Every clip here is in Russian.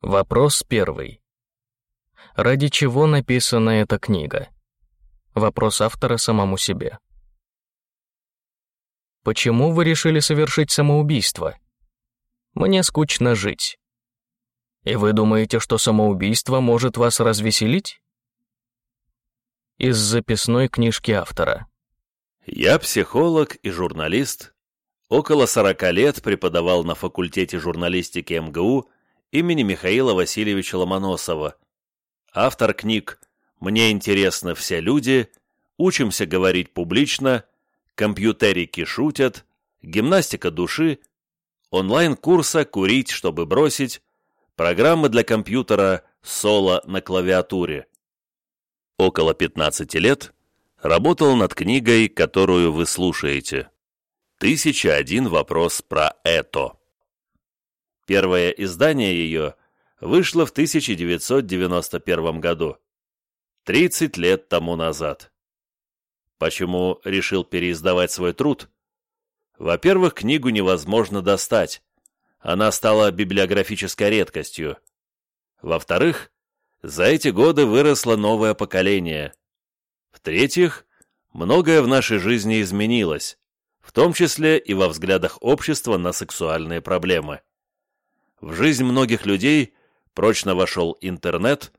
Вопрос первый. Ради чего написана эта книга? Вопрос автора самому себе. Почему вы решили совершить самоубийство? Мне скучно жить. И вы думаете, что самоубийство может вас развеселить? Из записной книжки автора. Я психолог и журналист. Около 40 лет преподавал на факультете журналистики МГУ имени Михаила Васильевича Ломоносова. Автор книг «Мне интересны все люди», «Учимся говорить публично», «Компьютерики шутят», «Гимнастика души», онлайн-курса «Курить, чтобы бросить», программы для компьютера «Соло» на клавиатуре. Около 15 лет работал над книгой, которую вы слушаете. «Тысяча один вопрос про это». Первое издание ее вышло в 1991 году, 30 лет тому назад. Почему решил переиздавать свой труд? Во-первых, книгу невозможно достать. Она стала библиографической редкостью. Во-вторых, за эти годы выросло новое поколение. В-третьих, многое в нашей жизни изменилось, в том числе и во взглядах общества на сексуальные проблемы. В жизнь многих людей прочно вошел интернет,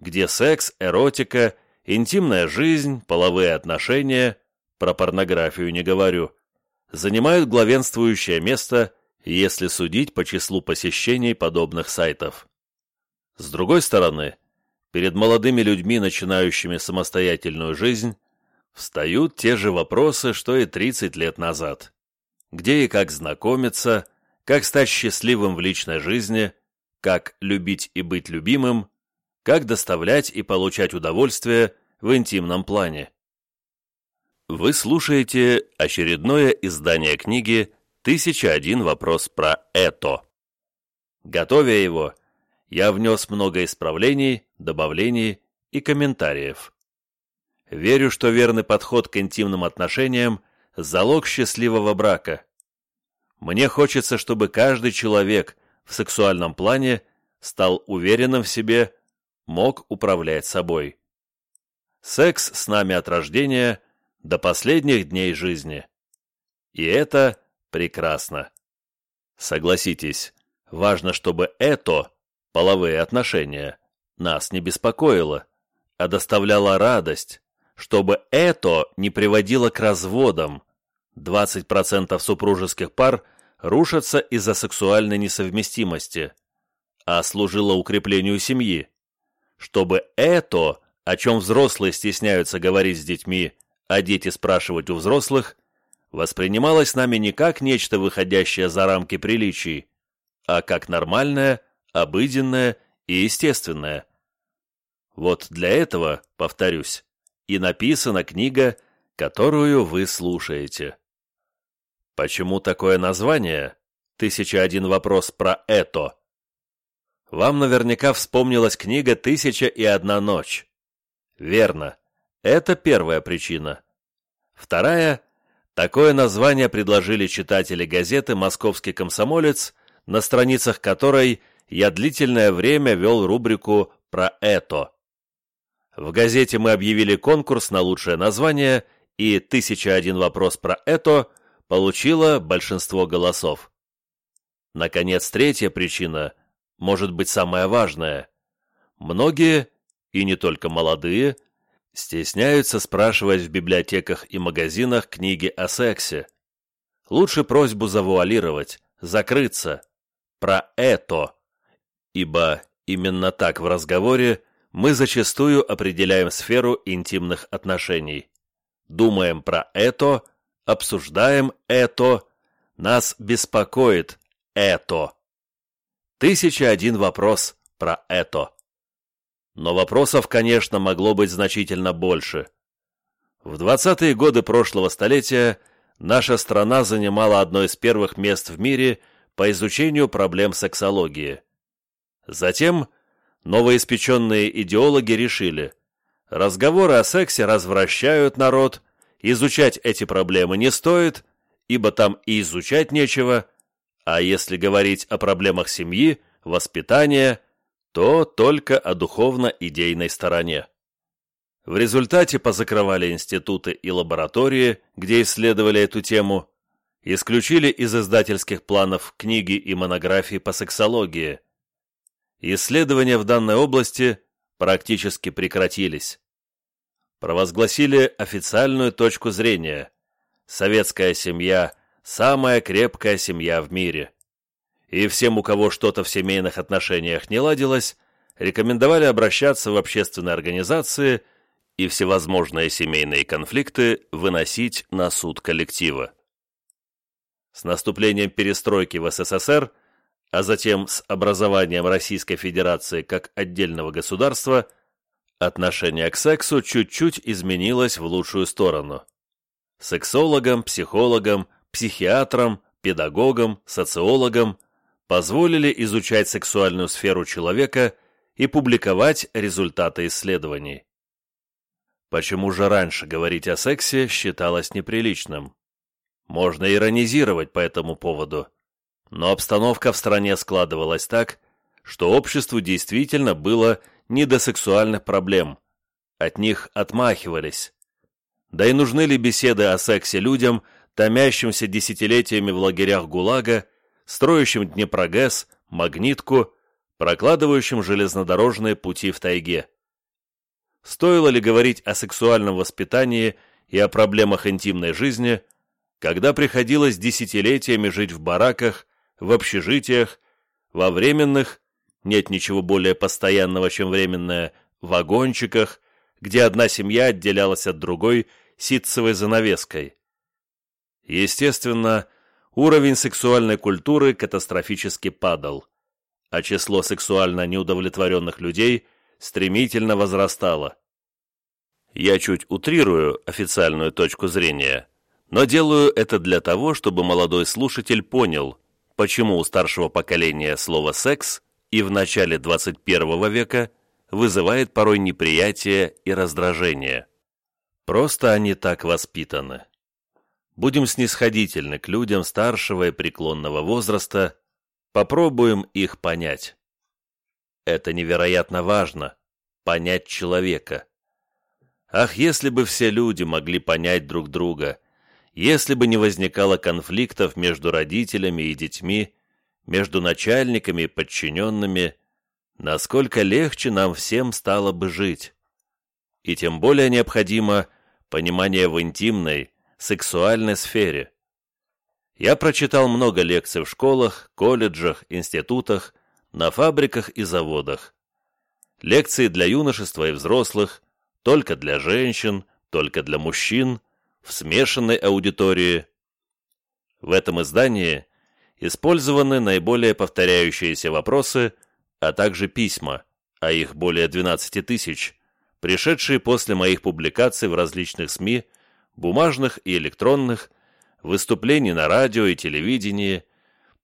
где секс, эротика, интимная жизнь, половые отношения, про порнографию не говорю, занимают главенствующее место, если судить по числу посещений подобных сайтов. С другой стороны, перед молодыми людьми, начинающими самостоятельную жизнь, встают те же вопросы, что и 30 лет назад. Где и как знакомиться – как стать счастливым в личной жизни, как любить и быть любимым, как доставлять и получать удовольствие в интимном плане. Вы слушаете очередное издание книги «1001 вопрос про это». Готовя его, я внес много исправлений, добавлений и комментариев. Верю, что верный подход к интимным отношениям – залог счастливого брака – мне хочется, чтобы каждый человек в сексуальном плане стал уверенным в себе, мог управлять собой. Секс с нами от рождения до последних дней жизни. И это прекрасно. Согласитесь, важно, чтобы это, половые отношения, нас не беспокоило, а доставляло радость, чтобы это не приводило к разводам, 20% супружеских пар рушатся из-за сексуальной несовместимости, а служило укреплению семьи. Чтобы это, о чем взрослые стесняются говорить с детьми, а дети спрашивать у взрослых, воспринималось нами не как нечто, выходящее за рамки приличий, а как нормальное, обыденное и естественное. Вот для этого, повторюсь, и написана книга, которую вы слушаете. Почему такое название? Тысяча один вопрос про это. Вам наверняка вспомнилась книга «Тысяча и одна ночь». Верно. Это первая причина. Вторая – такое название предложили читатели газеты «Московский комсомолец», на страницах которой я длительное время вел рубрику про это. В газете мы объявили конкурс на лучшее название, и «Тысяча один вопрос про это» получила большинство голосов. Наконец, третья причина, может быть самая важная. Многие, и не только молодые, стесняются спрашивать в библиотеках и магазинах книги о сексе. Лучше просьбу завуалировать, закрыться. Про это. Ибо именно так в разговоре мы зачастую определяем сферу интимных отношений. Думаем про это – обсуждаем это, нас беспокоит это. Тысяча один вопрос про это. Но вопросов, конечно, могло быть значительно больше. В 20-е годы прошлого столетия наша страна занимала одно из первых мест в мире по изучению проблем сексологии. Затем новоиспеченные идеологи решили, разговоры о сексе развращают народ изучать эти проблемы не стоит, ибо там и изучать нечего, а если говорить о проблемах семьи, воспитания, то только о духовно-идейной стороне. В результате позакрывали институты и лаборатории, где исследовали эту тему, исключили из издательских планов книги и монографии по сексологии. Исследования в данной области практически прекратились. Провозгласили официальную точку зрения. Советская семья – самая крепкая семья в мире. И всем, у кого что-то в семейных отношениях не ладилось, рекомендовали обращаться в общественные организации – и всевозможные семейные конфликты выносить на суд коллектива. С наступлением перестройки в СССР, а затем с образованием Российской Федерации как отдельного государства, отношение к сексу чуть-чуть изменилось в лучшую сторону. Сексологам, психологам, психиатрам, педагогам, социологам позволили изучать сексуальную сферу человека и публиковать результаты исследований. Почему же раньше говорить о сексе считалось неприличным? Можно иронизировать по этому поводу, но обстановка в стране складывалась так, что обществу действительно было не до сексуальных проблем, от них отмахивались. Да и нужны ли беседы о сексе людям, томящимся десятилетиями в лагерях ГУЛАГа, строящим Днепрогэс, Магнитку, прокладывающим железнодорожные пути в тайге? стоило ли говорить о сексуальном воспитании и о проблемах интимной жизни, когда приходилось десятилетиями жить в бараках, в общежитиях, во временных, нет ничего более постоянного, чем временное, вагончиках, где одна семья отделялась от другой ситцевой занавеской. Естественно, уровень сексуальной культуры катастрофически падал, а число сексуально неудовлетворенных людей – стремительно возрастала. Я чуть утрирую официальную точку зрения, но делаю это для того, чтобы молодой слушатель понял, почему у старшего поколения слово «секс» и в начале 21 века вызывает порой неприятие и раздражение. Просто они так воспитаны. Будем снисходительны к людям старшего и преклонного возраста, попробуем их понять. Это невероятно важно – понять человека. Ах, если бы все люди могли понять друг друга, если бы не возникало конфликтов между родителями и детьми, между начальниками и подчиненными, насколько легче нам всем стало бы жить. И тем более необходимо понимание в интимной, сексуальной сфере. Я прочитал много лекций в школах, колледжах, институтах, на фабриках и заводах. Лекции для юношества и взрослых, только для женщин, только для мужчин, в смешанной аудитории. В этом издании использованы наиболее повторяющиеся вопросы, а также письма, а их более 12 тысяч, пришедшие после моих публикаций в различных СМИ, бумажных и электронных, выступлений на радио и телевидении,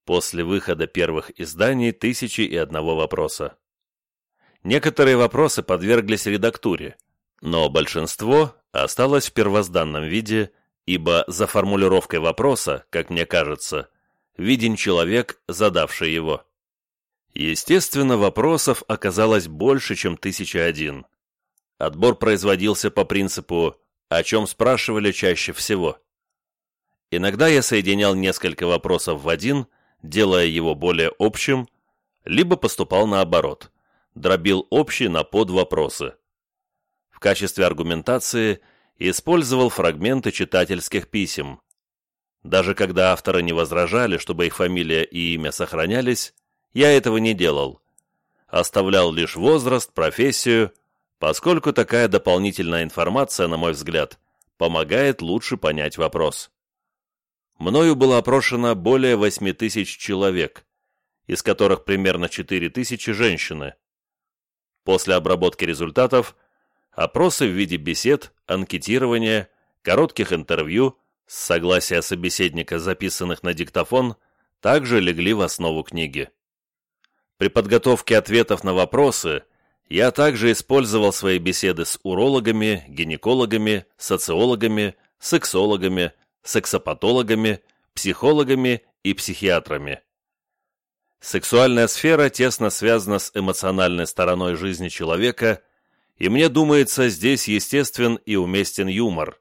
после выхода первых изданий «Тысячи и одного вопроса». Некоторые вопросы подверглись редактуре, но большинство осталось в первозданном виде, ибо за формулировкой вопроса, как мне кажется, виден человек, задавший его. Естественно, вопросов оказалось больше, чем тысяча один. Отбор производился по принципу «о чем спрашивали чаще всего». Иногда я соединял несколько вопросов в один – делая его более общим, либо поступал наоборот, дробил общий на подвопросы. В качестве аргументации использовал фрагменты читательских писем. Даже когда авторы не возражали, чтобы их фамилия и имя сохранялись, я этого не делал. Оставлял лишь возраст, профессию, поскольку такая дополнительная информация, на мой взгляд, помогает лучше понять вопрос мною было опрошено более 8 тысяч человек, из которых примерно 4 тысячи женщины. После обработки результатов опросы в виде бесед, анкетирования, коротких интервью, с согласия собеседника, записанных на диктофон, также легли в основу книги. При подготовке ответов на вопросы я также использовал свои беседы с урологами, гинекологами, социологами, сексологами, сексопатологами, психологами и психиатрами. Сексуальная сфера тесно связана с эмоциональной стороной жизни человека, и мне думается, здесь естествен и уместен юмор.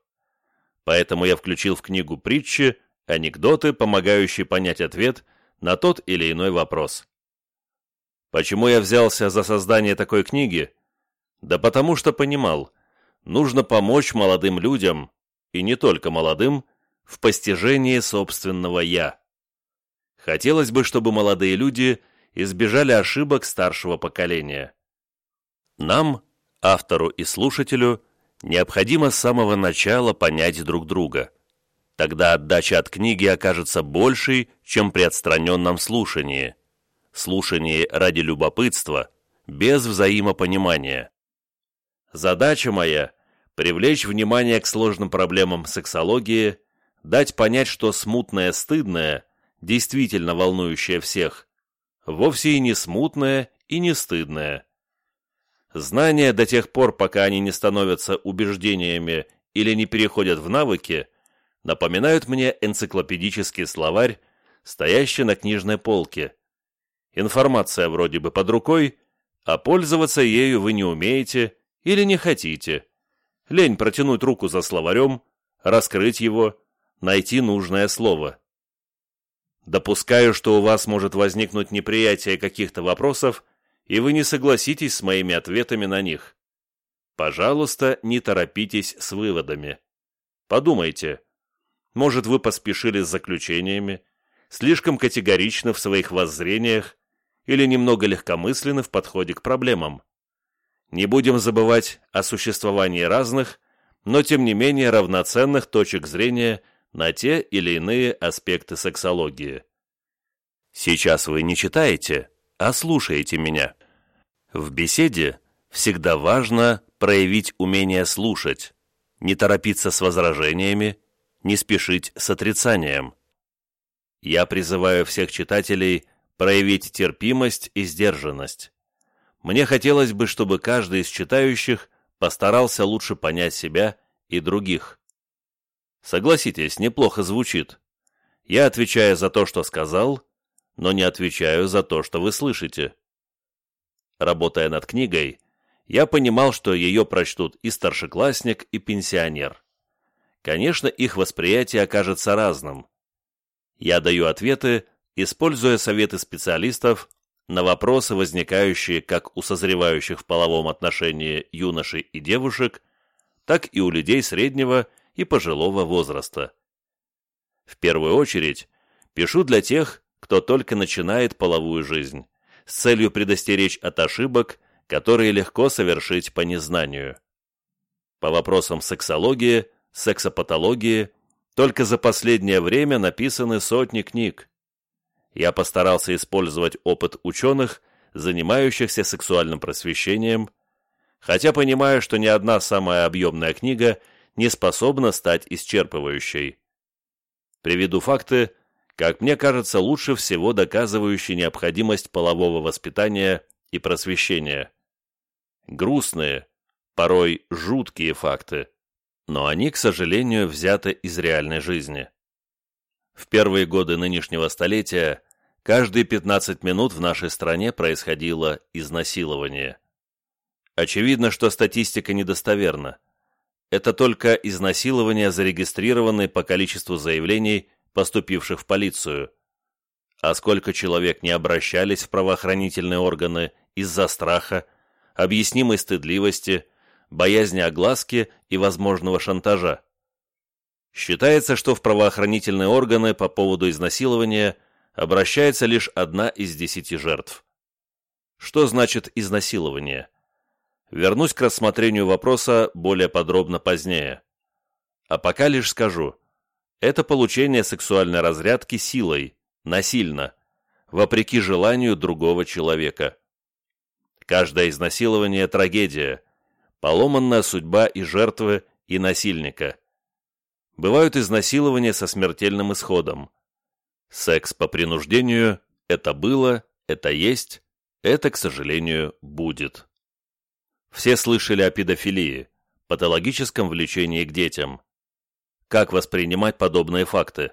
Поэтому я включил в книгу притчи, анекдоты, помогающие понять ответ на тот или иной вопрос. Почему я взялся за создание такой книги? Да потому что понимал, нужно помочь молодым людям, и не только молодым, в постижении собственного «я». Хотелось бы, чтобы молодые люди избежали ошибок старшего поколения. Нам, автору и слушателю, необходимо с самого начала понять друг друга. Тогда отдача от книги окажется большей, чем при отстраненном слушании. Слушании ради любопытства, без взаимопонимания. Задача моя – привлечь внимание к сложным проблемам сексологии, дать понять, что смутное стыдное – действительно волнующее всех, вовсе и не смутное и не стыдное. Знания до тех пор, пока они не становятся убеждениями или не переходят в навыки, напоминают мне энциклопедический словарь, стоящий на книжной полке. Информация вроде бы под рукой, а пользоваться ею вы не умеете или не хотите. Лень протянуть руку за словарем, раскрыть его, найти нужное слово. Допускаю, что у вас может возникнуть неприятие каких-то вопросов, и вы не согласитесь с моими ответами на них. Пожалуйста, не торопитесь с выводами. Подумайте. Может, вы поспешили с заключениями, слишком категоричны в своих воззрениях или немного легкомысленны в подходе к проблемам. Не будем забывать о существовании разных, но тем не менее равноценных точек зрения – на те или иные аспекты сексологии. Сейчас вы не читаете, а слушаете меня. В беседе всегда важно проявить умение слушать, не торопиться с возражениями, не спешить с отрицанием. Я призываю всех читателей проявить терпимость и сдержанность. Мне хотелось бы, чтобы каждый из читающих постарался лучше понять себя и других. Согласитесь, неплохо звучит. Я отвечаю за то, что сказал, но не отвечаю за то, что вы слышите. Работая над книгой, я понимал, что ее прочтут и старшеклассник, и пенсионер. Конечно, их восприятие окажется разным. Я даю ответы, используя советы специалистов на вопросы, возникающие как у созревающих в половом отношении юношей и девушек, так и у людей среднего и пожилого возраста. В первую очередь, пишу для тех, кто только начинает половую жизнь, с целью предостеречь от ошибок, которые легко совершить по незнанию. По вопросам сексологии, сексопатологии, только за последнее время написаны сотни книг. Я постарался использовать опыт ученых, занимающихся сексуальным просвещением, хотя понимаю, что ни одна самая объемная книга – не способна стать исчерпывающей. Приведу факты, как мне кажется, лучше всего доказывающие необходимость полового воспитания и просвещения. Грустные, порой жуткие факты, но они, к сожалению, взяты из реальной жизни. В первые годы нынешнего столетия каждые 15 минут в нашей стране происходило изнасилование. Очевидно, что статистика недостоверна это только изнасилования, зарегистрированные по количеству заявлений, поступивших в полицию. А сколько человек не обращались в правоохранительные органы из-за страха, объяснимой стыдливости, боязни огласки и возможного шантажа. Считается, что в правоохранительные органы по поводу изнасилования обращается лишь одна из десяти жертв. Что значит изнасилование? Вернусь к рассмотрению вопроса более подробно позднее. А пока лишь скажу, это получение сексуальной разрядки силой, насильно, вопреки желанию другого человека. Каждое изнасилование – трагедия, поломанная судьба и жертвы, и насильника. Бывают изнасилования со смертельным исходом. Секс по принуждению – это было, это есть, это, к сожалению, будет. Все слышали о педофилии, патологическом влечении к детям. Как воспринимать подобные факты?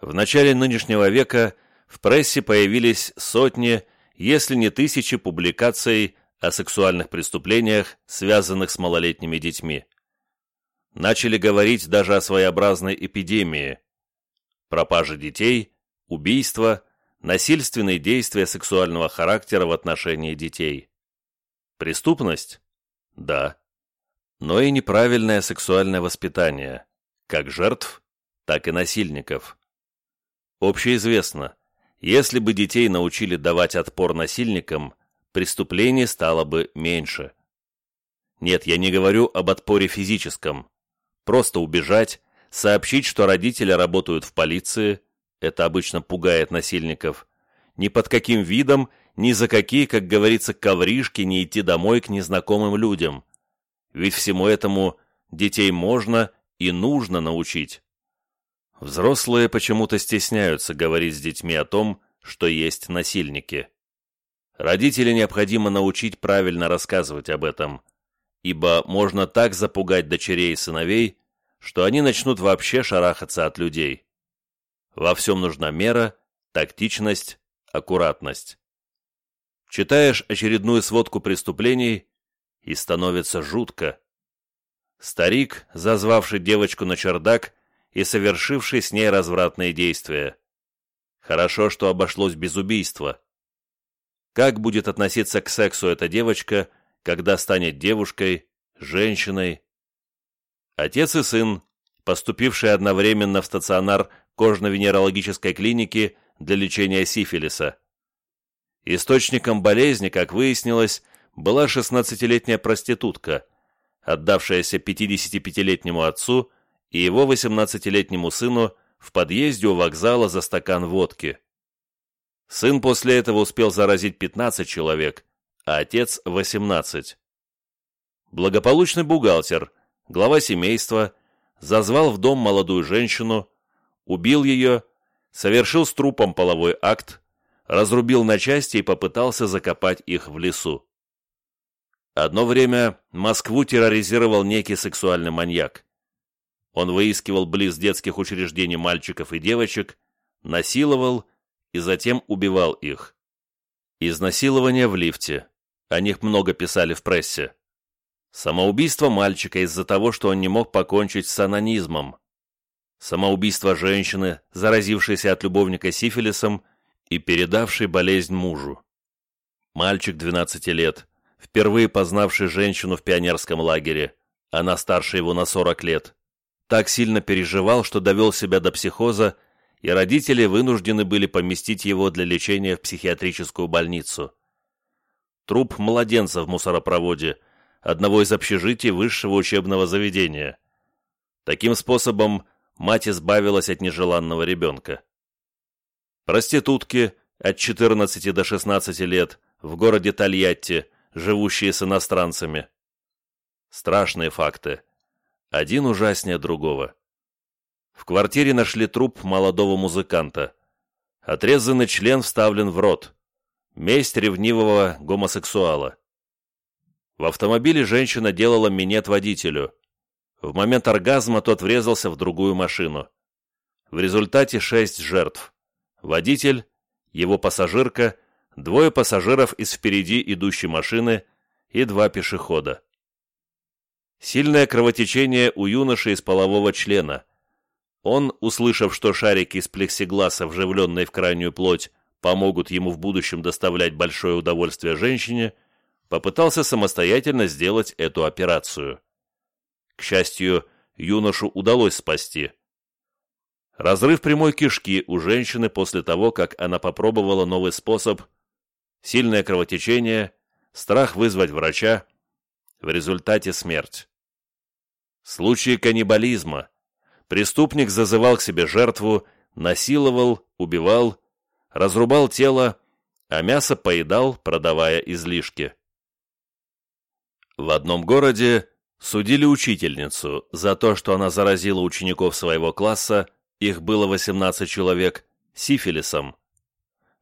В начале нынешнего века В прессе появились сотни, если не тысячи публикаций о сексуальных преступлениях, связанных с малолетними детьми. Начали говорить даже о своеобразной эпидемии. Пропажи детей, убийства, насильственные действия сексуального характера в отношении детей. Преступность? Да. Но и неправильное сексуальное воспитание, как жертв, так и насильников. Общеизвестно, если бы детей научили давать отпор насильникам, преступлений стало бы меньше. Нет, я не говорю об отпоре физическом. Просто убежать, сообщить, что родители работают в полиции, это обычно пугает насильников, ни под каким видом, ни за какие, как говорится, ковришки не идти домой к незнакомым людям. Ведь всему этому детей можно и нужно научить. Взрослые почему-то стесняются говорить с детьми о том, что есть насильники. Родители необходимо научить правильно рассказывать об этом, ибо можно так запугать дочерей и сыновей, что они начнут вообще шарахаться от людей. Во всем нужна мера, тактичность, аккуратность. Читаешь очередную сводку преступлений, и становится жутко. Старик, зазвавший девочку на чердак, и совершивший с ней развратные действия. Хорошо, что обошлось без убийства. Как будет относиться к сексу эта девочка, когда станет девушкой, женщиной? Отец и сын, поступившие одновременно в стационар кожно-венерологической клиники для лечения сифилиса. Источником болезни, как выяснилось, была 16-летняя проститутка, отдавшаяся 55-летнему отцу и его 18-летнему сыну в подъезде у вокзала за стакан водки. Сын после этого успел заразить 15 человек, а отец – 18. Благополучный бухгалтер, глава семейства, зазвал в дом молодую женщину, убил ее, совершил с трупом половой акт, разрубил на части и попытался закопать их в лесу. Одно время Москву терроризировал некий сексуальный маньяк. Он выискивал близ детских учреждений мальчиков и девочек, насиловал и затем убивал их. Изнасилование в лифте. О них много писали в прессе. Самоубийство мальчика из-за того, что он не мог покончить с анонизмом. Самоубийство женщины, заразившейся от любовника сифилисом и передавшей болезнь мужу. Мальчик 12 лет, впервые познавший женщину в пионерском лагере, она старше его на 40 лет так сильно переживал, что довел себя до психоза, и родители вынуждены были поместить его для лечения в психиатрическую больницу. Труп младенца в мусоропроводе, одного из общежитий высшего учебного заведения. Таким способом мать избавилась от нежеланного ребенка. Проститутки от 14 до 16 лет в городе Тольятти, живущие с иностранцами. Страшные факты – один ужаснее другого. В квартире нашли труп молодого музыканта. Отрезанный член вставлен в рот. Месть ревнивого гомосексуала. В автомобиле женщина делала минет водителю. В момент оргазма тот врезался в другую машину. В результате шесть жертв. Водитель, его пассажирка, двое пассажиров из впереди идущей машины и два пешехода. Сильное кровотечение у юноши из полового члена. Он, услышав, что шарики из плексигласа, вживленные в крайнюю плоть, помогут ему в будущем доставлять большое удовольствие женщине, попытался самостоятельно сделать эту операцию. К счастью, юношу удалось спасти. Разрыв прямой кишки у женщины после того, как она попробовала новый способ, сильное кровотечение, страх вызвать врача, в результате смерть. Случаи каннибализма. Преступник зазывал к себе жертву, насиловал, убивал, разрубал тело, а мясо поедал, продавая излишки. В одном городе судили учительницу за то, что она заразила учеников своего класса, их было 18 человек, сифилисом.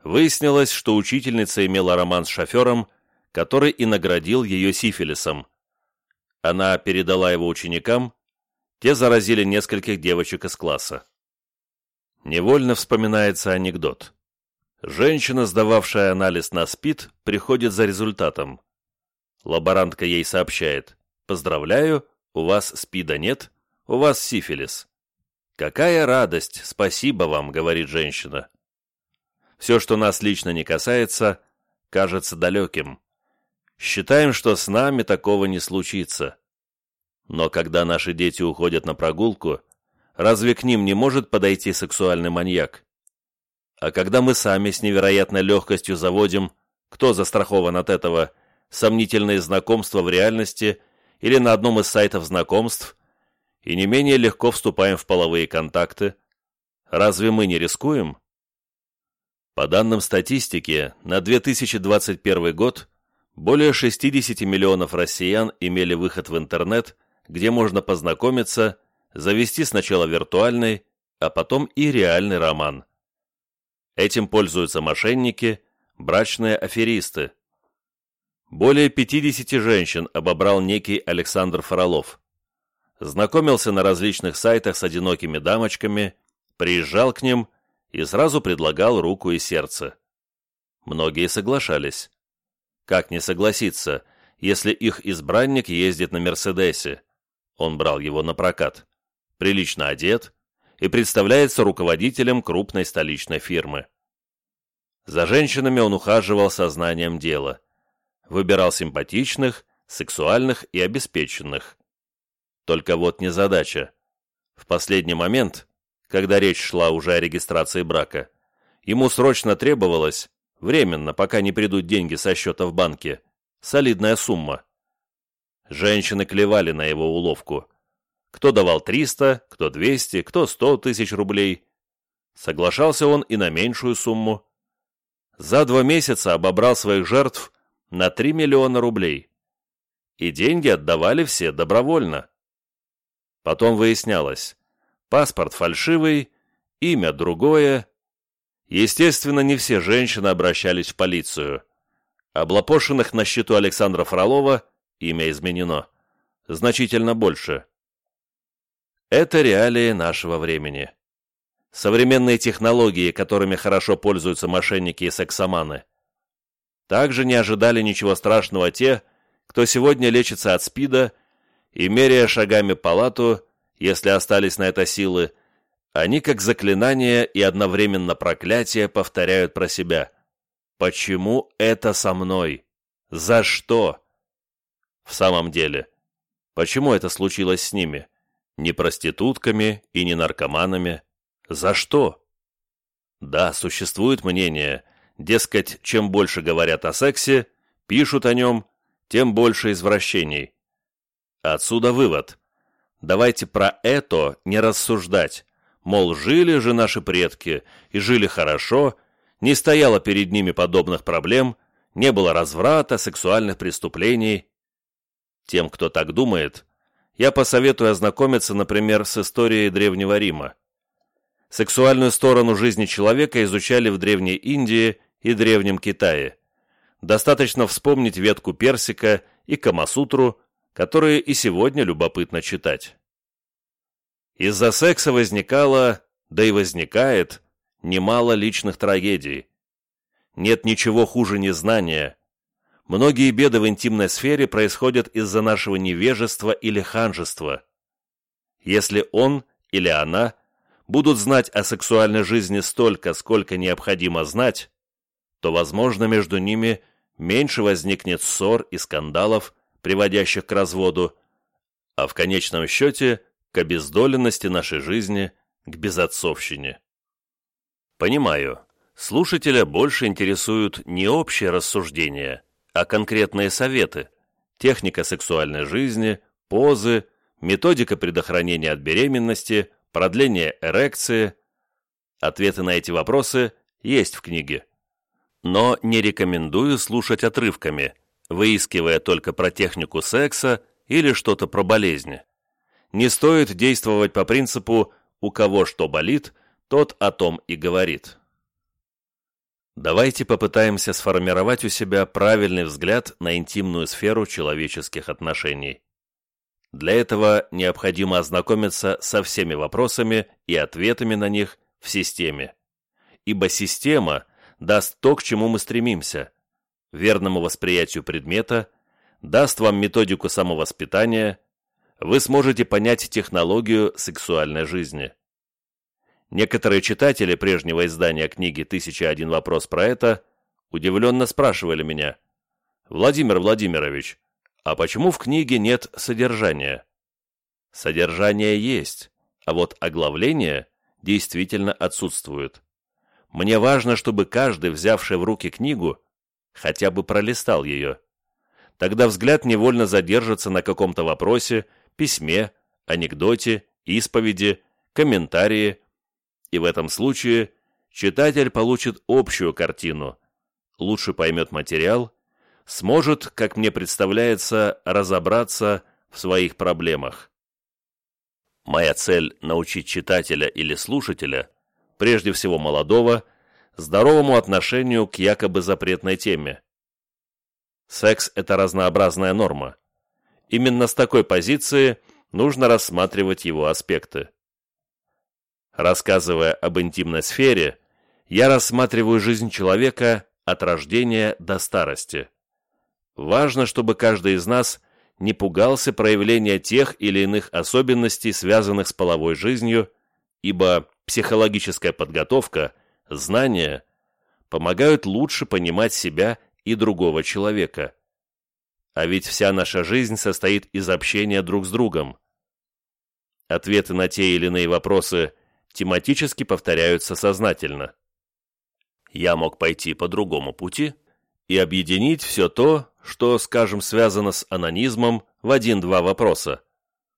Выяснилось, что учительница имела роман с шофером, который и наградил ее сифилисом. Она передала его ученикам, те заразили нескольких девочек из класса. Невольно вспоминается анекдот. Женщина, сдававшая анализ на СПИД, приходит за результатом. Лаборантка ей сообщает. «Поздравляю, у вас СПИДа нет, у вас сифилис». «Какая радость! Спасибо вам», — говорит женщина. Все, что нас лично не касается, кажется далеким. Считаем, что с нами такого не случится. Но когда наши дети уходят на прогулку, разве к ним не может подойти сексуальный маньяк? А когда мы сами с невероятной легкостью заводим, кто застрахован от этого, сомнительные знакомства в реальности или на одном из сайтов знакомств, и не менее легко вступаем в половые контакты, разве мы не рискуем? По данным статистики, на 2021 год более 60 миллионов россиян имели выход в интернет, где можно познакомиться, завести сначала виртуальный, а потом и реальный роман. Этим пользуются мошенники, брачные аферисты. Более 50 женщин обобрал некий Александр Фролов. Знакомился на различных сайтах с одинокими дамочками, приезжал к ним и сразу предлагал руку и сердце. Многие соглашались. Как не согласиться, если их избранник ездит на «Мерседесе»? Он брал его на прокат. Прилично одет, и представляется руководителем крупной столичной фирмы. За женщинами он ухаживал сознанием дела. Выбирал симпатичных, сексуальных и обеспеченных. Только вот не задача. В последний момент, когда речь шла уже о регистрации брака, ему срочно требовалось, временно, пока не придут деньги со счета в банке, солидная сумма. Женщины клевали на его уловку. Кто давал 300, кто 200, кто 100 тысяч рублей. Соглашался он и на меньшую сумму. За два месяца обобрал своих жертв на 3 миллиона рублей. И деньги отдавали все добровольно. Потом выяснялось, паспорт фальшивый, имя другое. Естественно, не все женщины обращались в полицию. Облапошенных на счету Александра Фролова имя изменено. Значительно больше. Это реалии нашего времени. Современные технологии, которыми хорошо пользуются мошенники и сексоманы. Также не ожидали ничего страшного те, кто сегодня лечится от СПИДа и, меряя шагами палату, если остались на это силы, они как заклинание и одновременно проклятие повторяют про себя. «Почему это со мной? За что?» В самом деле, почему это случилось с ними? Не проститутками и не наркоманами. За что? Да, существует мнение, дескать, чем больше говорят о сексе, пишут о нем, тем больше извращений. Отсюда вывод. Давайте про это не рассуждать. Мол, жили же наши предки, и жили хорошо, не стояло перед ними подобных проблем, не было разврата, сексуальных преступлений. Тем, кто так думает, я посоветую ознакомиться, например, с историей Древнего Рима. Сексуальную сторону жизни человека изучали в Древней Индии и Древнем Китае. Достаточно вспомнить ветку персика и Камасутру, которые и сегодня любопытно читать. Из-за секса возникало, да и возникает, немало личных трагедий. Нет ничего хуже незнания, Многие беды в интимной сфере происходят из-за нашего невежества или ханжества. Если он или она будут знать о сексуальной жизни столько, сколько необходимо знать, то, возможно, между ними меньше возникнет ссор и скандалов, приводящих к разводу, а в конечном счете к обездоленности нашей жизни, к безотцовщине. Понимаю, слушателя больше интересуют не общие рассуждения, а конкретные советы, техника сексуальной жизни, позы, методика предохранения от беременности, продление эрекции. Ответы на эти вопросы есть в книге. Но не рекомендую слушать отрывками, выискивая только про технику секса или что-то про болезни. Не стоит действовать по принципу «у кого что болит, тот о том и говорит». Давайте попытаемся сформировать у себя правильный взгляд на интимную сферу человеческих отношений. Для этого необходимо ознакомиться со всеми вопросами и ответами на них в системе. Ибо система даст то, к чему мы стремимся, верному восприятию предмета, даст вам методику самовоспитания, вы сможете понять технологию сексуальной жизни. Некоторые читатели прежнего издания книги «1001 вопрос про это» удивленно спрашивали меня, «Владимир Владимирович, а почему в книге нет содержания?» Содержание есть, а вот оглавление действительно отсутствует. Мне важно, чтобы каждый, взявший в руки книгу, хотя бы пролистал ее. Тогда взгляд невольно задержится на каком-то вопросе, письме, анекдоте, исповеди, комментарии, и в этом случае читатель получит общую картину, лучше поймет материал, сможет, как мне представляется, разобраться в своих проблемах. Моя цель – научить читателя или слушателя, прежде всего молодого, здоровому отношению к якобы запретной теме. Секс – это разнообразная норма. Именно с такой позиции нужно рассматривать его аспекты. Рассказывая об интимной сфере, я рассматриваю жизнь человека от рождения до старости. Важно, чтобы каждый из нас – не пугался проявления тех или иных особенностей, связанных с половой жизнью, ибо психологическая подготовка, знания помогают лучше понимать себя и другого человека. А ведь вся наша жизнь состоит из общения друг с другом. Ответы на те или иные вопросы тематически повторяются сознательно. Я мог пойти по другому пути и объединить все то, что, скажем, связано с анонизмом в один-два вопроса.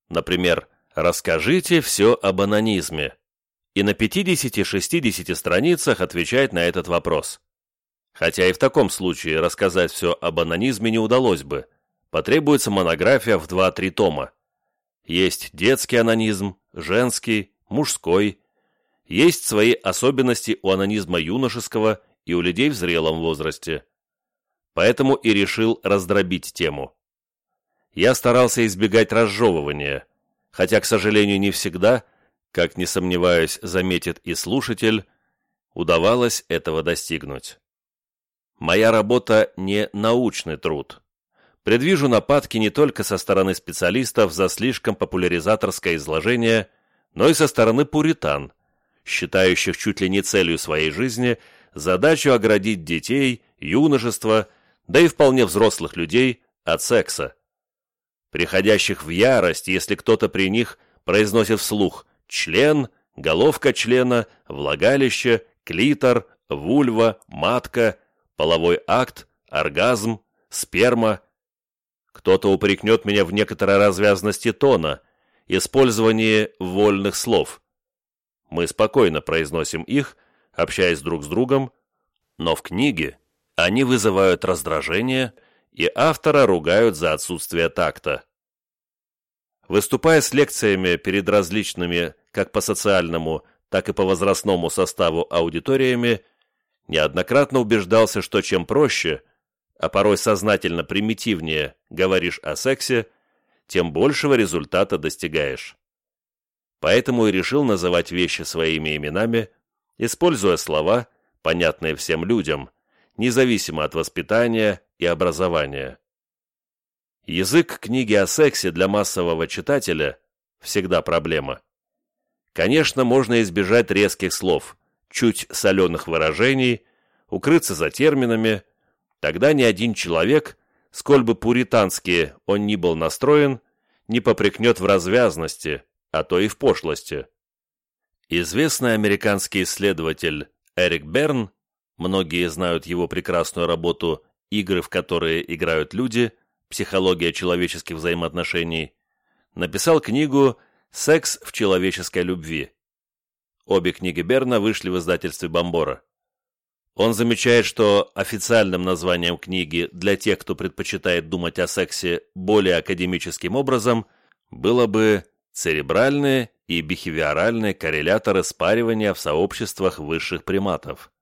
Например, «Расскажите все об анонизме» и на 50-60 страницах отвечать на этот вопрос. Хотя и в таком случае рассказать все об анонизме не удалось бы. Потребуется монография в 2-3 тома. Есть детский анонизм, женский, мужской. Есть свои особенности у анонизма юношеского и у людей в зрелом возрасте поэтому и решил раздробить тему. Я старался избегать разжевывания, хотя, к сожалению, не всегда, как, не сомневаюсь, заметит и слушатель, удавалось этого достигнуть. Моя работа не научный труд. Предвижу нападки не только со стороны специалистов за слишком популяризаторское изложение, но и со стороны пуритан, считающих чуть ли не целью своей жизни задачу оградить детей, юношество да и вполне взрослых людей от секса, приходящих в ярость, если кто-то при них произносит вслух «член», «головка члена», «влагалище», «клитор», «вульва», «матка», «половой акт», «оргазм», «сперма». Кто-то упрекнет меня в некоторой развязности тона, использовании вольных слов. Мы спокойно произносим их, общаясь друг с другом, но в книге они вызывают раздражение, и автора ругают за отсутствие такта. Выступая с лекциями перед различными как по социальному, так и по возрастному составу аудиториями, неоднократно убеждался, что чем проще, а порой сознательно примитивнее говоришь о сексе, тем большего результата достигаешь. Поэтому и решил называть вещи своими именами, используя слова, понятные всем людям, независимо от воспитания и образования. Язык книги о сексе для массового читателя всегда проблема. Конечно, можно избежать резких слов, чуть соленых выражений, укрыться за терминами, тогда ни один человек, сколь бы пуритански он ни был настроен, не попрекнет в развязности, а то и в пошлости. Известный американский исследователь Эрик Берн Многие знают его прекрасную работу «Игры, в которые играют люди. Психология человеческих взаимоотношений». Написал книгу «Секс в человеческой любви». Обе книги Берна вышли в издательстве «Бомбора». Он замечает, что официальным названием книги для тех, кто предпочитает думать о сексе более академическим образом, было бы «Церебральные и бихевиоральные корреляторы спаривания в сообществах высших приматов».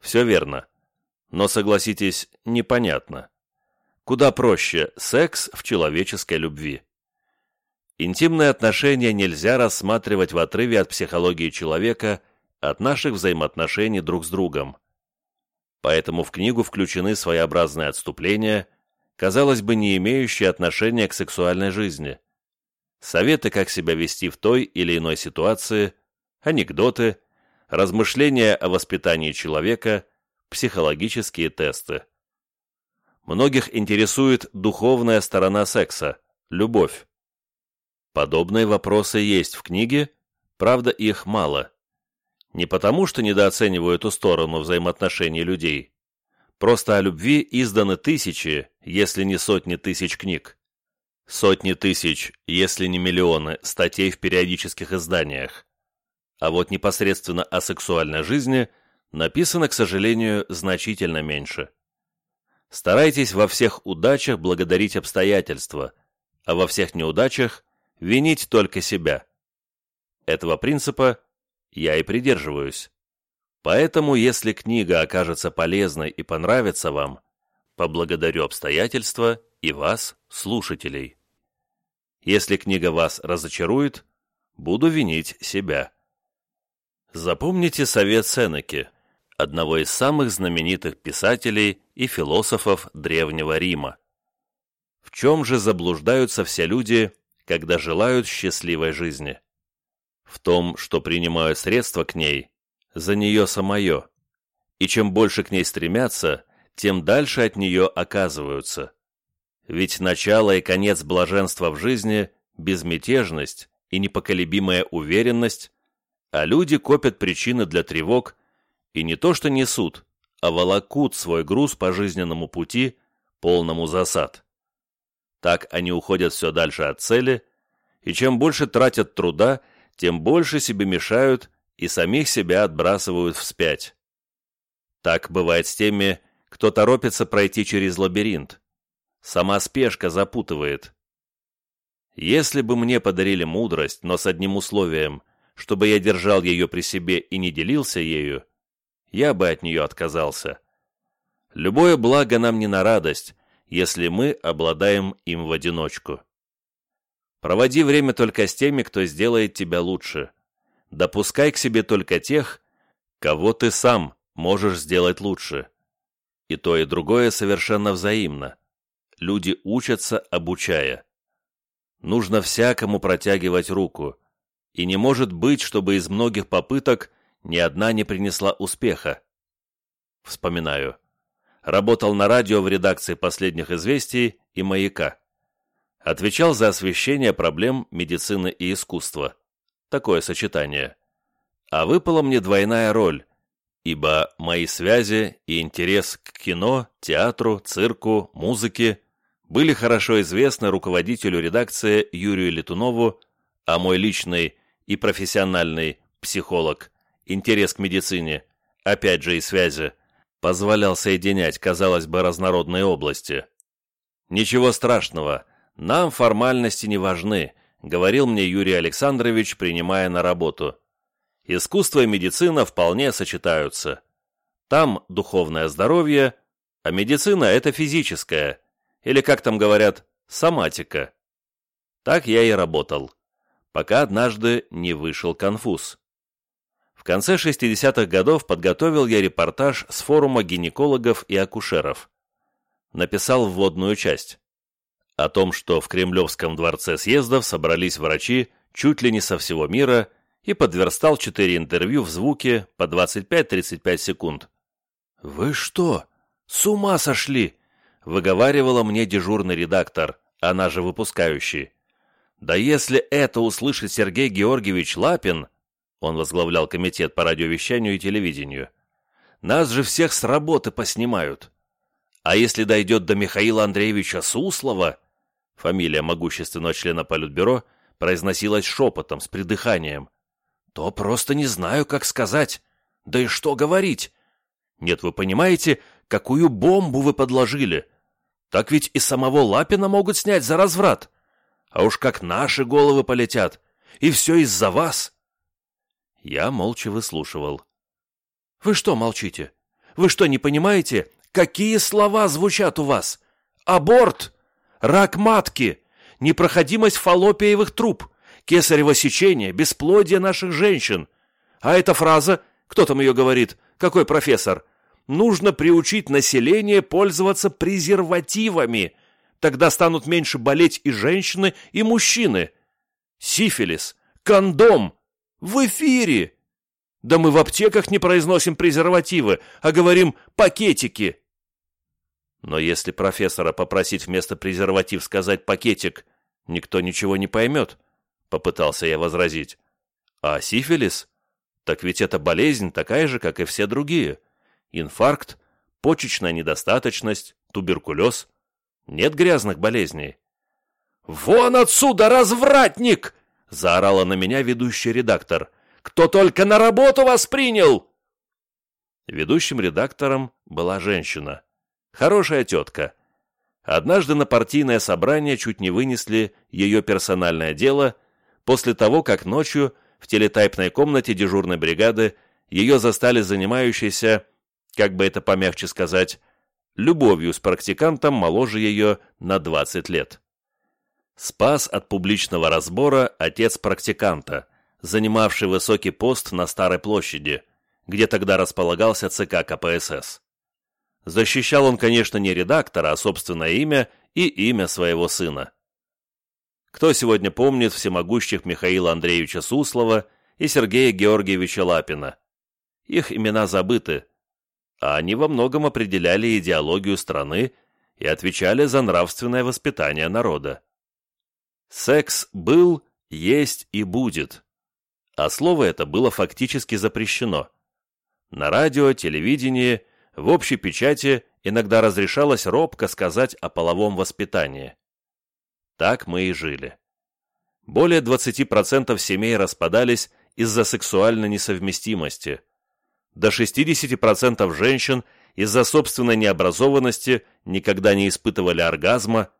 Все верно. Но, согласитесь, непонятно. Куда проще секс в человеческой любви. Интимные отношения нельзя рассматривать в отрыве от психологии человека, от наших взаимоотношений друг с другом. Поэтому в книгу включены своеобразные отступления, казалось бы, не имеющие отношения к сексуальной жизни. Советы, как себя вести в той или иной ситуации, анекдоты, размышления о воспитании человека, психологические тесты. Многих интересует духовная сторона секса, любовь. Подобные вопросы есть в книге, правда их мало. Не потому, что недооцениваю эту сторону взаимоотношений людей. Просто о любви изданы тысячи, если не сотни тысяч книг. Сотни тысяч, если не миллионы, статей в периодических изданиях. А вот непосредственно о сексуальной жизни написано, к сожалению, значительно меньше. Старайтесь во всех удачах благодарить обстоятельства, а во всех неудачах винить только себя. Этого принципа я и придерживаюсь. Поэтому, если книга окажется полезной и понравится вам, поблагодарю обстоятельства и вас, слушателей. Если книга вас разочарует, буду винить себя. Запомните совет Сенеки, одного из самых знаменитых писателей и философов Древнего Рима. В чем же заблуждаются все люди, когда желают счастливой жизни? В том, что принимают средства к ней, за нее самое, и чем больше к ней стремятся, тем дальше от нее оказываются. Ведь начало и конец блаженства в жизни – безмятежность и непоколебимая уверенность, а люди копят причины для тревог и не то что несут, а волокут свой груз по жизненному пути, полному засад. Так они уходят все дальше от цели, и чем больше тратят труда, тем больше себе мешают и самих себя отбрасывают вспять. Так бывает с теми, кто торопится пройти через лабиринт. Сама спешка запутывает. Если бы мне подарили мудрость, но с одним условием, чтобы я держал ее при себе и не делился ею, я бы от нее отказался. Любое благо нам не на радость, если мы обладаем им в одиночку. Проводи время только с теми, кто сделает тебя лучше. Допускай к себе только тех, кого ты сам можешь сделать лучше. И то, и другое совершенно взаимно. Люди учатся, обучая. Нужно всякому протягивать руку. И не может быть, чтобы из многих попыток ни одна не принесла успеха. Вспоминаю. Работал на радио в редакции «Последних известий» и «Маяка» отвечал за освещение проблем медицины и искусства. Такое сочетание. А выпала мне двойная роль, ибо мои связи и интерес к кино, театру, цирку, музыке были хорошо известны руководителю редакции Юрию Летунову, а мой личный и профессиональный психолог, интерес к медицине, опять же и связи, позволял соединять, казалось бы, разнородные области. Ничего страшного – «Нам формальности не важны», — говорил мне Юрий Александрович, принимая на работу. «Искусство и медицина вполне сочетаются. Там духовное здоровье, а медицина — это физическое, или, как там говорят, соматика». Так я и работал, пока однажды не вышел конфуз. Конце 60-х годов подготовил я репортаж с форума гинекологов и акушеров. Написал вводную часть о том, что в Кремлевском дворце съездов собрались врачи чуть ли не со всего мира и подверстал четыре интервью в звуке по 25-35 секунд. «Вы что, с ума сошли?» — выговаривала мне дежурный редактор, она же выпускающий. «Да если это услышит Сергей Георгиевич Лапин...» Он возглавлял комитет по радиовещанию и телевидению. «Нас же всех с работы поснимают. А если дойдет до Михаила Андреевича Суслова...» фамилия могущественного члена Политбюро, произносилась шепотом, с придыханием, то просто не знаю, как сказать. Да и что говорить? Нет, вы понимаете, какую бомбу вы подложили? Так ведь и самого Лапина могут снять за разврат. А уж как наши головы полетят. И все из-за вас. Я молча выслушивал. Вы что молчите? Вы что, не понимаете, какие слова звучат у вас? Аборт! рак матки, непроходимость фаллопиевых труб, кесарево сечение, бесплодие наших женщин. А эта фраза, кто там ее говорит, какой профессор? нужно приучить население пользоваться презервативами. Тогда станут меньше болеть и женщины, и мужчины. Сифилис, кондом, в эфире. Да мы в аптеках не произносим презервативы, а говорим пакетики. Но если профессора попросить вместо презерватив сказать пакетик, никто ничего не поймет, попытался я возразить. А сифилис? Так ведь это болезнь такая же, как и все другие. Инфаркт, почечная недостаточность, туберкулез. Нет грязных болезней. «Вон отсюда, развратник!» — заорала на меня ведущий редактор. «Кто только на работу вас принял!» Ведущим редактором была женщина. Хорошая тетка. Однажды на партийное собрание чуть не вынесли ее персональное дело после того, как ночью в телетайпной комнате дежурной бригады ее застали занимающейся, как бы это помягче сказать, любовью с практикантом моложе ее на 20 лет. Спас от публичного разбора отец практиканта, занимавший высокий пост на Старой площади, где тогда располагался ЦК КПСС. Защищал он, конечно, не редактора, а собственное имя и имя своего сына. Кто сегодня помнит всемогущих Михаила Андреевича Суслова и Сергея Георгиевича Лапина? Их имена забыты, а они во многом определяли идеологию страны и отвечали за нравственное воспитание народа. Секс был, есть и будет. А слово это было фактически запрещено. На радио, телевидении, в общей печати иногда разрешалось робко сказать о половом воспитании. Так мы и жили. Более 20% семей распадались из-за сексуальной несовместимости. До 60% женщин из-за собственной необразованности никогда не испытывали оргазма,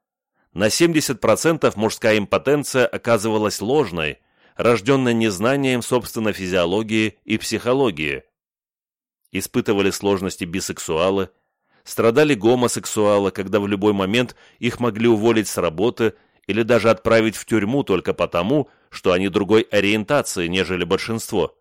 на 70% мужская импотенция оказывалась ложной, рожденной незнанием собственной физиологии и психологии. Испытывали сложности бисексуалы, страдали гомосексуалы, когда в любой момент их могли уволить с работы или даже отправить в тюрьму только потому, что они другой ориентации, нежели большинство.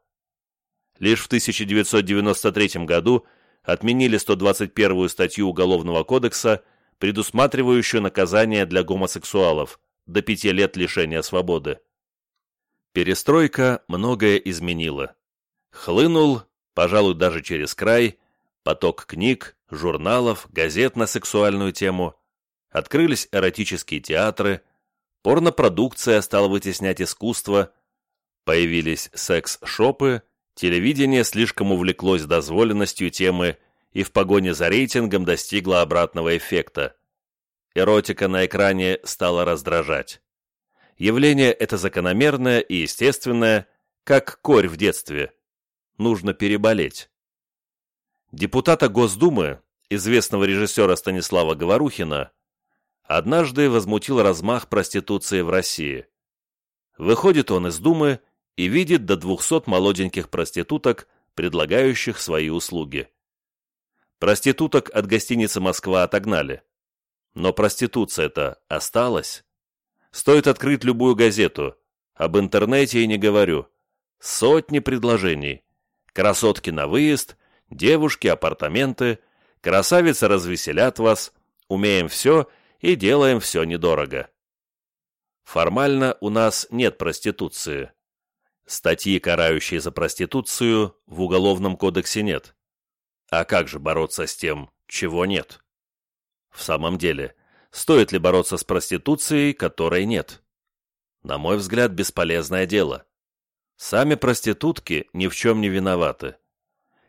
Лишь в 1993 году отменили 121 статью Уголовного кодекса – предусматривающую наказание для гомосексуалов до пяти лет лишения свободы. Перестройка многое изменила. Хлынул, пожалуй, даже через край, поток книг, журналов, газет на сексуальную тему, открылись эротические театры, порнопродукция стала вытеснять искусство, появились секс-шопы, телевидение слишком увлеклось дозволенностью темы и в погоне за рейтингом достигла обратного эффекта. Эротика на экране стала раздражать. Явление это закономерное и естественное, как корь в детстве. Нужно переболеть. Депутата Госдумы, известного режиссера Станислава Говорухина, однажды возмутил размах проституции в России. Выходит он из Думы и видит до 200 молоденьких проституток, предлагающих свои услуги. Проституток от гостиницы «Москва» отогнали. Но проституция-то осталась. Стоит открыть любую газету. Об интернете и не говорю. Сотни предложений. Красотки на выезд, девушки, апартаменты, красавицы развеселят вас, умеем все и делаем все недорого. Формально у нас нет проституции. Статьи, карающие за проституцию, в Уголовном кодексе нет. А как же бороться с тем, чего нет? В самом деле, стоит ли бороться с проституцией, которой нет? На мой взгляд, бесполезное дело. Сами проститутки ни в чем не виноваты.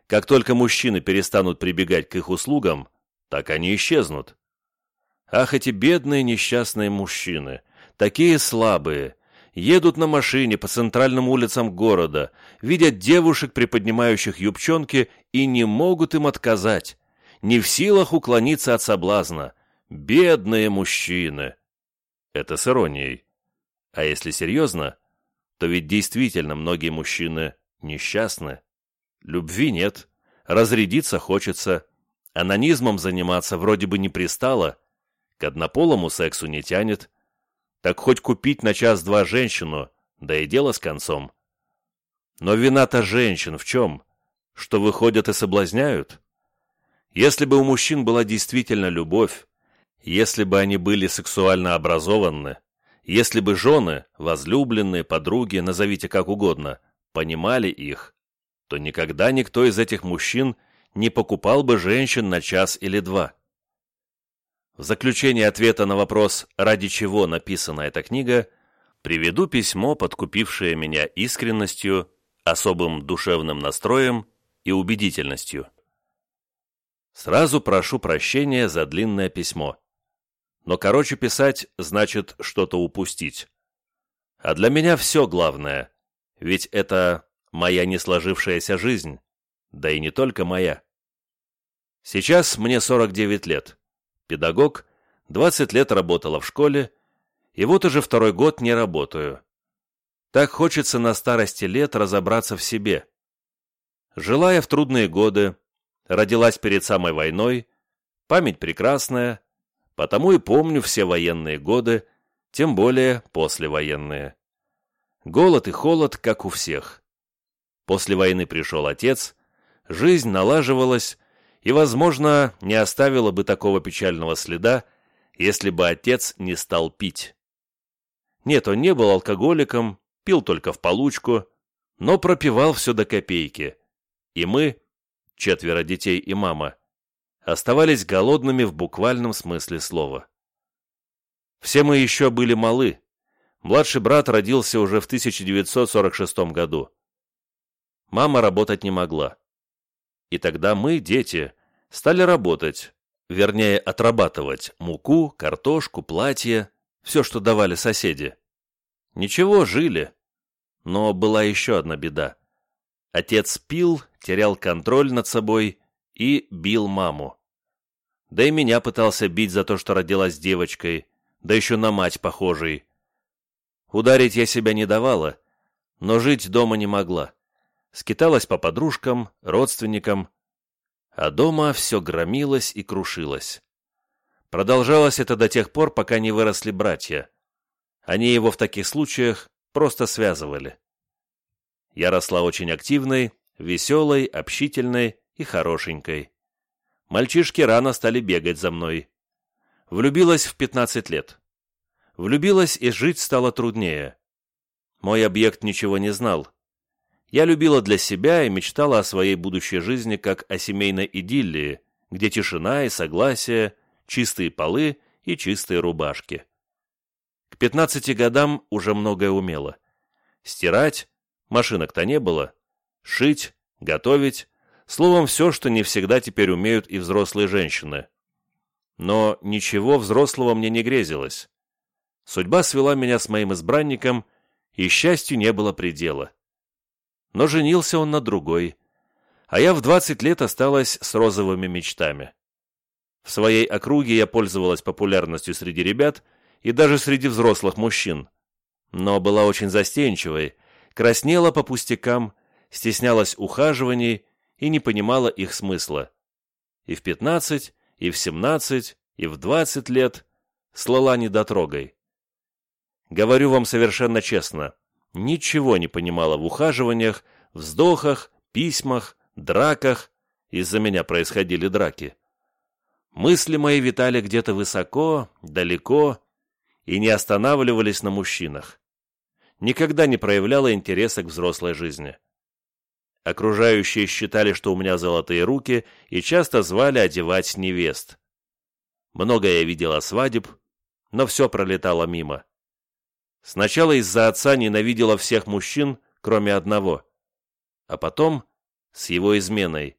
Как только мужчины перестанут прибегать к их услугам, так они исчезнут. Ах, эти бедные несчастные мужчины, такие слабые, едут на машине по центральным улицам города, видят девушек, приподнимающих юбчонки, и не могут им отказать, не в силах уклониться от соблазна. Бедные мужчины! Это с иронией. А если серьезно, то ведь действительно многие мужчины несчастны. Любви нет, разрядиться хочется, анонизмом заниматься вроде бы не пристало, к однополому сексу не тянет, так хоть купить на час-два женщину, да и дело с концом. Но вина-то женщин в чем? Что выходят и соблазняют? Если бы у мужчин была действительно любовь, если бы они были сексуально образованы, если бы жены, возлюбленные, подруги, назовите как угодно, понимали их, то никогда никто из этих мужчин не покупал бы женщин на час или два. В заключение ответа на вопрос, ради чего написана эта книга, приведу письмо, подкупившее меня искренностью, особым душевным настроем и убедительностью. Сразу прошу прощения за длинное письмо. Но короче писать значит что-то упустить. А для меня все главное, ведь это моя не сложившаяся жизнь, да и не только моя. Сейчас мне 49 лет. Педагог, 20 лет работала в школе, и вот уже второй год не работаю. Так хочется на старости лет разобраться в себе. Жила я в трудные годы, родилась перед самой войной, память прекрасная, потому и помню все военные годы, тем более послевоенные. Голод и холод, как у всех. После войны пришел отец, жизнь налаживалась, и, возможно, не оставила бы такого печального следа, если бы отец не стал пить. Нет, он не был алкоголиком, пил только в получку, но пропивал все до копейки. И мы, четверо детей и мама, оставались голодными в буквальном смысле слова. Все мы еще были малы. Младший брат родился уже в 1946 году. Мама работать не могла. И тогда мы, дети, стали работать, вернее, отрабатывать муку, картошку, платье, все, что давали соседи. Ничего, жили. Но была еще одна беда. Отец пил, терял контроль над собой и бил маму. Да и меня пытался бить за то, что родилась девочкой, да еще на мать похожей. Ударить я себя не давала, но жить дома не могла скиталась по подружкам, родственникам, а дома все громилось и крушилось. Продолжалось это до тех пор, пока не выросли братья. Они его в таких случаях просто связывали. Я росла очень активной, веселой, общительной и хорошенькой. Мальчишки рано стали бегать за мной. Влюбилась в 15 лет. Влюбилась и жить стало труднее. Мой объект ничего не знал. Я любила для себя и мечтала о своей будущей жизни как о семейной идиллии, где тишина и согласие, чистые полы и чистые рубашки. К 15 годам уже многое умела. Стирать, машинок-то не было, шить, готовить, словом, все, что не всегда теперь умеют и взрослые женщины. Но ничего взрослого мне не грезилось. Судьба свела меня с моим избранником, и счастью не было предела но женился он на другой, а я в 20 лет осталась с розовыми мечтами. В своей округе я пользовалась популярностью среди ребят и даже среди взрослых мужчин, но была очень застенчивой, краснела по пустякам, стеснялась ухаживаний и не понимала их смысла. И в 15, и в 17, и в 20 лет слала недотрогой. Говорю вам совершенно честно, ничего не понимала в ухаживаниях, вздохах, письмах, драках. Из-за меня происходили драки. Мысли мои витали где-то высоко, далеко и не останавливались на мужчинах. Никогда не проявляла интереса к взрослой жизни. Окружающие считали, что у меня золотые руки, и часто звали одевать невест. Много я видела свадеб, но все пролетало мимо. Сначала из-за отца ненавидела всех мужчин, кроме одного. А потом с его изменой.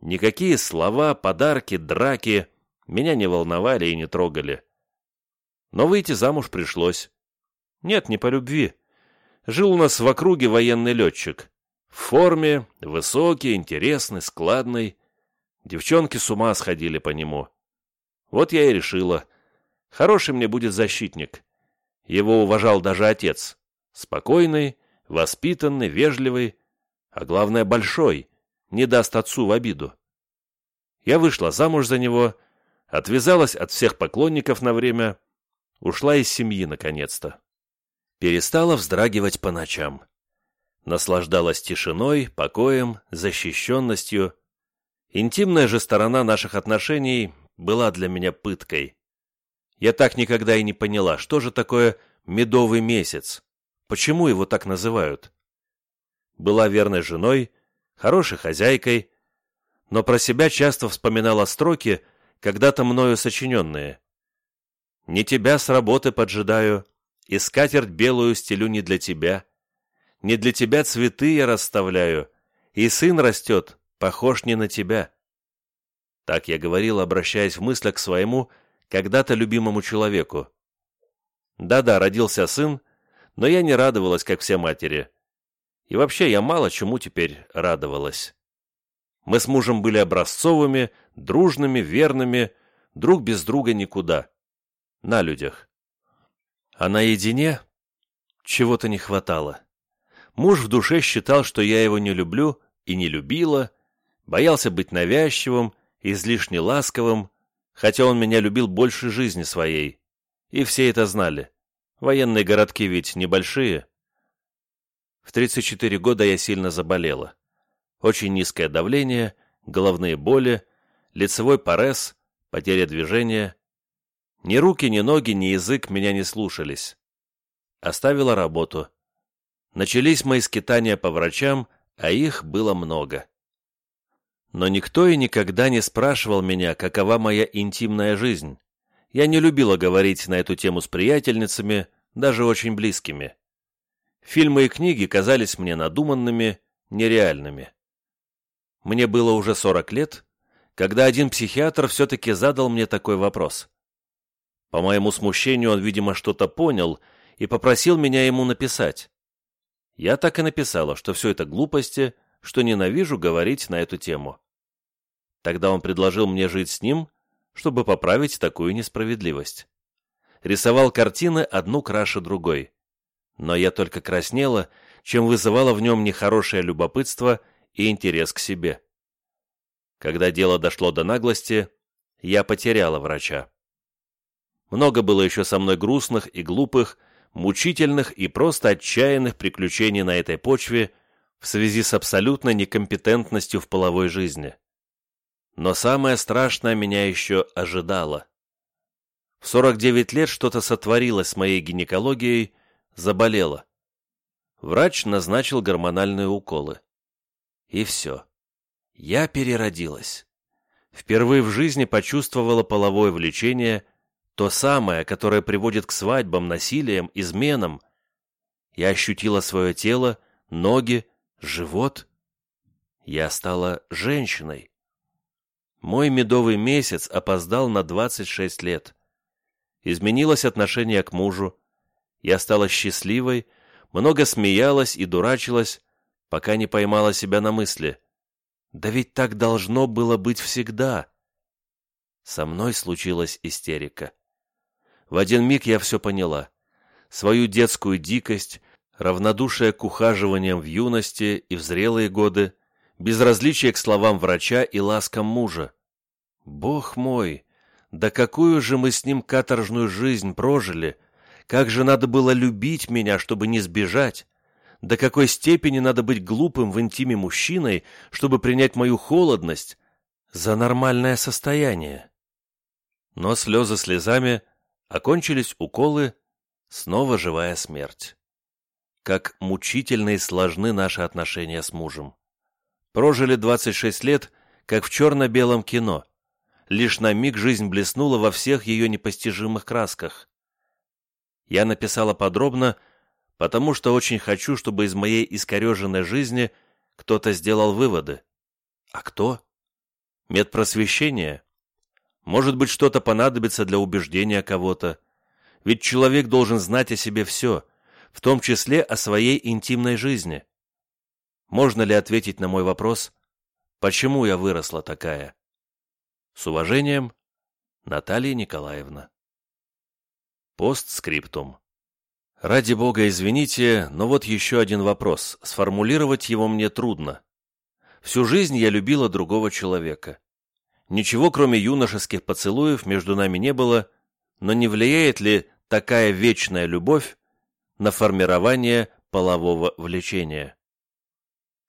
Никакие слова, подарки, драки меня не волновали и не трогали. Но выйти замуж пришлось. Нет, не по любви. Жил у нас в округе военный летчик. В форме, высокий, интересный, складный. Девчонки с ума сходили по нему. Вот я и решила. Хороший мне будет защитник. Его уважал даже отец. Спокойный, воспитанный, вежливый, а главное большой, не даст отцу в обиду. Я вышла замуж за него, отвязалась от всех поклонников на время, ушла из семьи наконец-то. Перестала вздрагивать по ночам. Наслаждалась тишиной, покоем, защищенностью Интимная же сторона наших отношений была для меня пыткой. Я так никогда и не поняла, что же такое медовый месяц, почему его так называют. Была верной женой, хорошей хозяйкой, но про себя часто вспоминала строки, когда-то мною сочиненные. «Не тебя с работы поджидаю, и скатерть белую стелю не для тебя. Не для тебя цветы я расставляю, и сын растет, похож не на тебя». Так я говорил, обращаясь в мыслях к своему, когда-то любимому человеку. Да-да, родился сын, но я не радовалась, как все матери. И вообще я мало чему теперь радовалась. Мы с мужем были образцовыми, дружными, верными, друг без друга никуда. На людях. А наедине чего-то не хватало. Муж в душе считал, что я его не люблю и не любила, боялся быть навязчивым, излишне ласковым, хотя он меня любил больше жизни своей. И все это знали. Военные городки ведь небольшие. В 34 года я сильно заболела очень низкое давление, головные боли, лицевой парез, потеря движения. Ни руки, ни ноги, ни язык меня не слушались. Оставила работу. Начались мои скитания по врачам, а их было много. Но никто и никогда не спрашивал меня, какова моя интимная жизнь. Я не любила говорить на эту тему с приятельницами, даже очень близкими. Фильмы и книги казались мне надуманными, нереальными. Мне было уже 40 лет, когда один психиатр все-таки задал мне такой вопрос. По моему смущению он, видимо, что-то понял и попросил меня ему написать. Я так и написала, что все это глупости, что ненавижу говорить на эту тему. Тогда он предложил мне жить с ним, чтобы поправить такую несправедливость. Рисовал картины одну краше другой. Но я только краснела, чем вызывала в нем нехорошее любопытство и интерес к себе. Когда дело дошло до наглости, я потеряла врача. Много было еще со мной грустных и глупых, мучительных и просто отчаянных приключений на этой почве в связи с абсолютной некомпетентностью в половой жизни. Но самое страшное меня еще ожидало. В 49 лет что-то сотворилось с моей гинекологией, заболела. Врач назначил гормональные уколы. И все. Я переродилась. Впервые в жизни почувствовала половое влечение, то самое, которое приводит к свадьбам, насилиям, изменам. Я ощутила свое тело, ноги, живот. Я стала женщиной. Мой медовый месяц опоздал на 26 лет. Изменилось отношение к мужу. Я стала счастливой, много смеялась и дурачилась, пока не поймала себя на мысли. Да ведь так должно было быть всегда. Со мной случилась истерика. В один миг я все поняла. Свою детскую дикость, равнодушие к ухаживаниям в юности и в зрелые годы, безразличие к словам врача и ласкам мужа. Бог мой, да какую же мы с ним каторжную жизнь прожили, как же надо было любить меня, чтобы не сбежать, до какой степени надо быть глупым в интиме мужчиной, чтобы принять мою холодность за нормальное состояние. Но слезы слезами, окончились уколы, снова живая смерть. Как мучительно и сложны наши отношения с мужем. Прожили 26 лет, как в черно-белом кино. Лишь на миг жизнь блеснула во всех ее непостижимых красках. Я написала подробно, потому что очень хочу, чтобы из моей искореженной жизни кто-то сделал выводы. А кто? Медпросвещение? Может быть, что-то понадобится для убеждения кого-то. Ведь человек должен знать о себе все, в том числе о своей интимной жизни. Можно ли ответить на мой вопрос, почему я выросла такая? С уважением, Наталья Николаевна. Постскриптум. Ради бога, извините, но вот еще один вопрос. Сформулировать его мне трудно. Всю жизнь я любила другого человека. Ничего, кроме юношеских поцелуев, между нами не было, но не влияет ли такая вечная любовь на формирование полового влечения?